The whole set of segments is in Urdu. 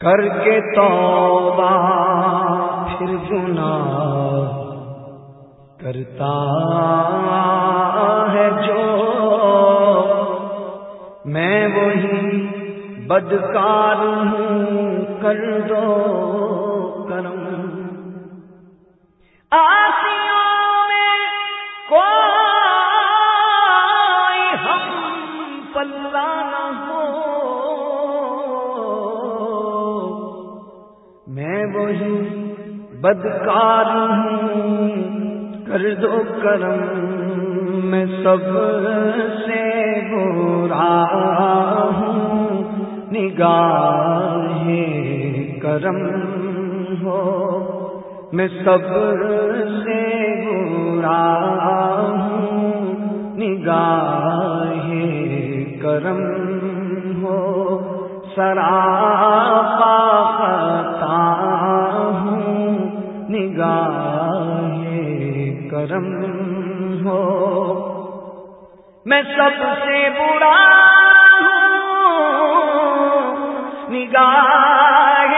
کر کے توبہ پھر گناہ کرتا ہے جو میں وہی بدکار ہوں کر دو۔ بدکار ہوں، کر دو کرم میں سب سے برا ہوں۔ نگاہ کرم ہو، میں سب سے برا ہوں۔ نگاہ کرم ہو، سراپا نگاہ کرم ہو۔ میں سب سے برا ہوں نگاہ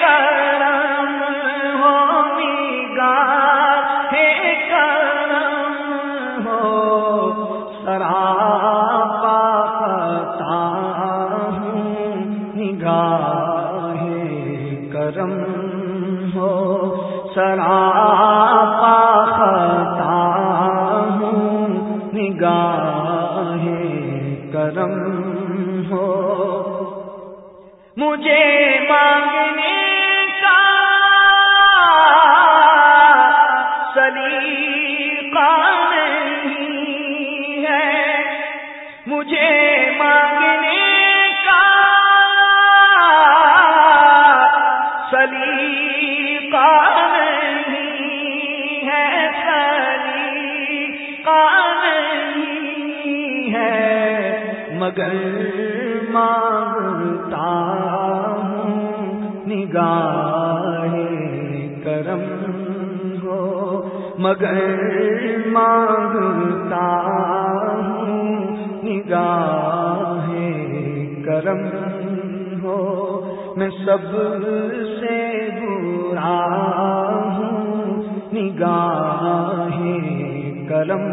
کرم ہو نگاہ کرم ہو۔ سراپا نگاہ کرم ہو۔ مجھے مانگنے کا سلیقہ نہیں ہے۔ مجھے مانگنے کا سلیقہ مگر مانگتا ہوں نگاہ کرم ہو مگر مانگتا ہوں نگاہ کرم ہو میں سب سے برا ہوں نگاہ کرم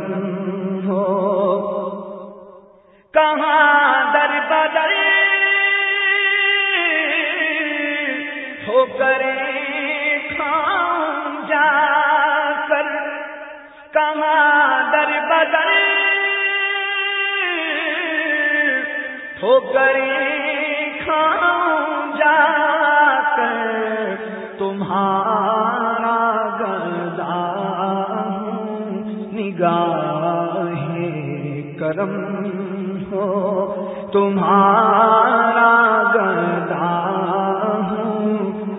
ہو کہاں در بدر ہو کرے کھاؤں جا کر؟ کہاں در بدر ہو کرے کھاؤں جا کر؟ تمہارا تمہارا گدا ہوں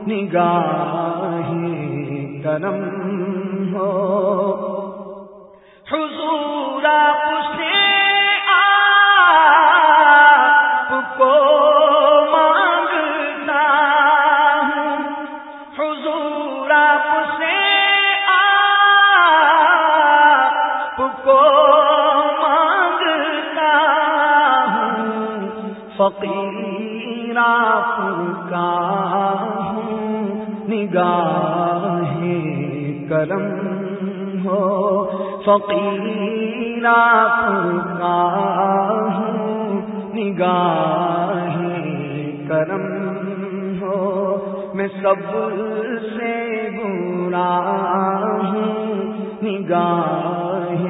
نگاہ کرم ہو۔ فقیر آپ کا ہوں نگاہ کرم ہو فقیر آپ کا ہوں نگاہ کرم ہو میں سب سے برا ہوں، نگاہ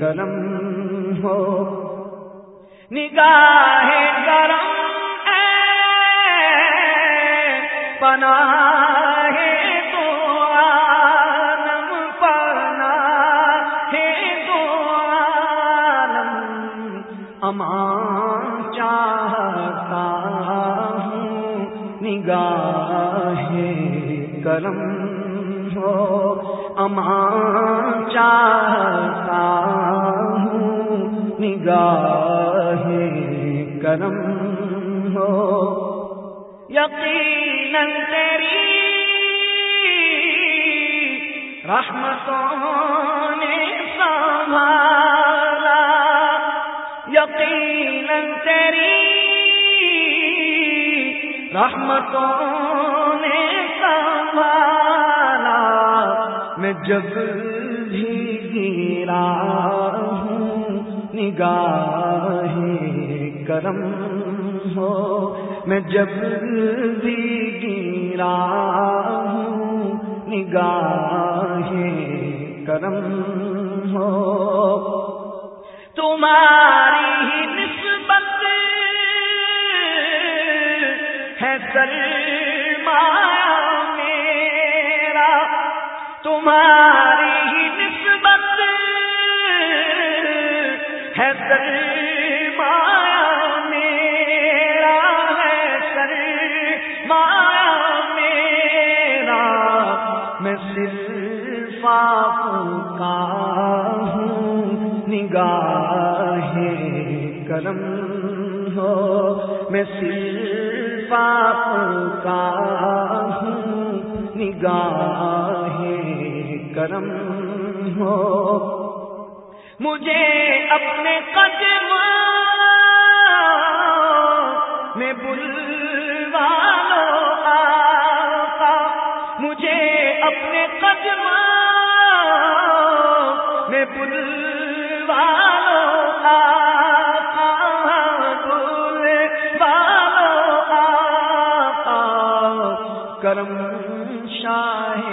کرم ہو نگاہ کرم پنا ہے تو عالم پنا ہے تو عالم، امان چاہتا ہوں نگاہ کرم ہو، امان چاہتا ہوں، نگاہ کرم ہو۔ یقیناً تیری رحمتوں نے سنبھالا۔ یقیناً تیری رحمتوں نے سنبھالا۔ میں جب بھی گیرا ہوں نگاہ کرم ہو، میں جب بھی گیرا ہوں نگاہ کرم ہو۔ تمہاری نسبت ہے سلمایا میرا۔ تمہاری کرم ہو، میں صرف پاپ کا ہوں، نگاہ کرم ہو۔ مجھے اپنے قدم میں بلوا لو آقا۔ مجھے اپنے کرم شاہ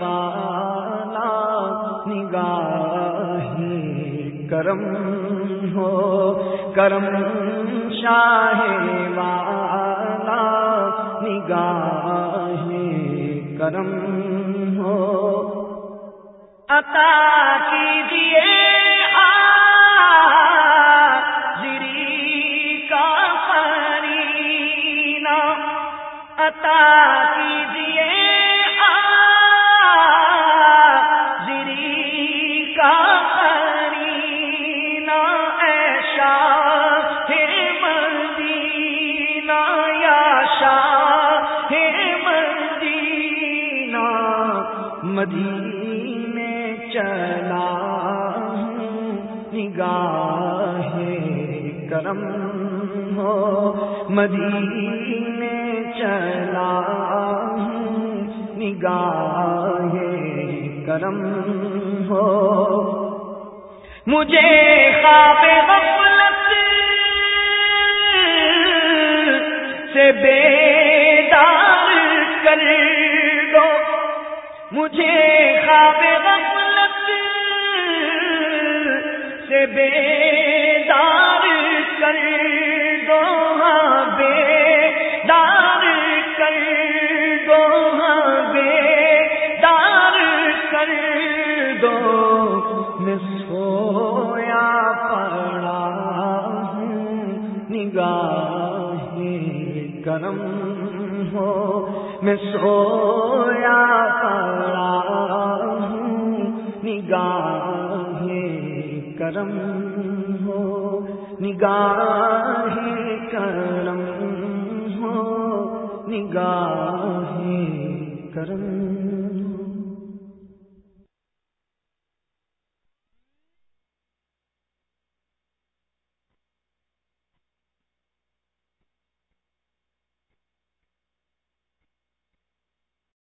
والا نگاہ کرم ہو کرم شاہ والا نگاہ کرم ہو۔ عطا کیجیے مدینے چلا نگاہ کرم ہو۔ مدینے چلا نگاہ کرم ہو۔ مجھے خواب غفلت سے بیدار کر مجھے خواب غفلت سے بیدار کر دو ہاں بیدار کر دو ہاں بیدار کر دو۔ میں سویا پڑا ہوں نگاہ کرم ہو میں سویا پڑا ہوں نگاہ کرم ہو نگاہ کرم ہو نگاہ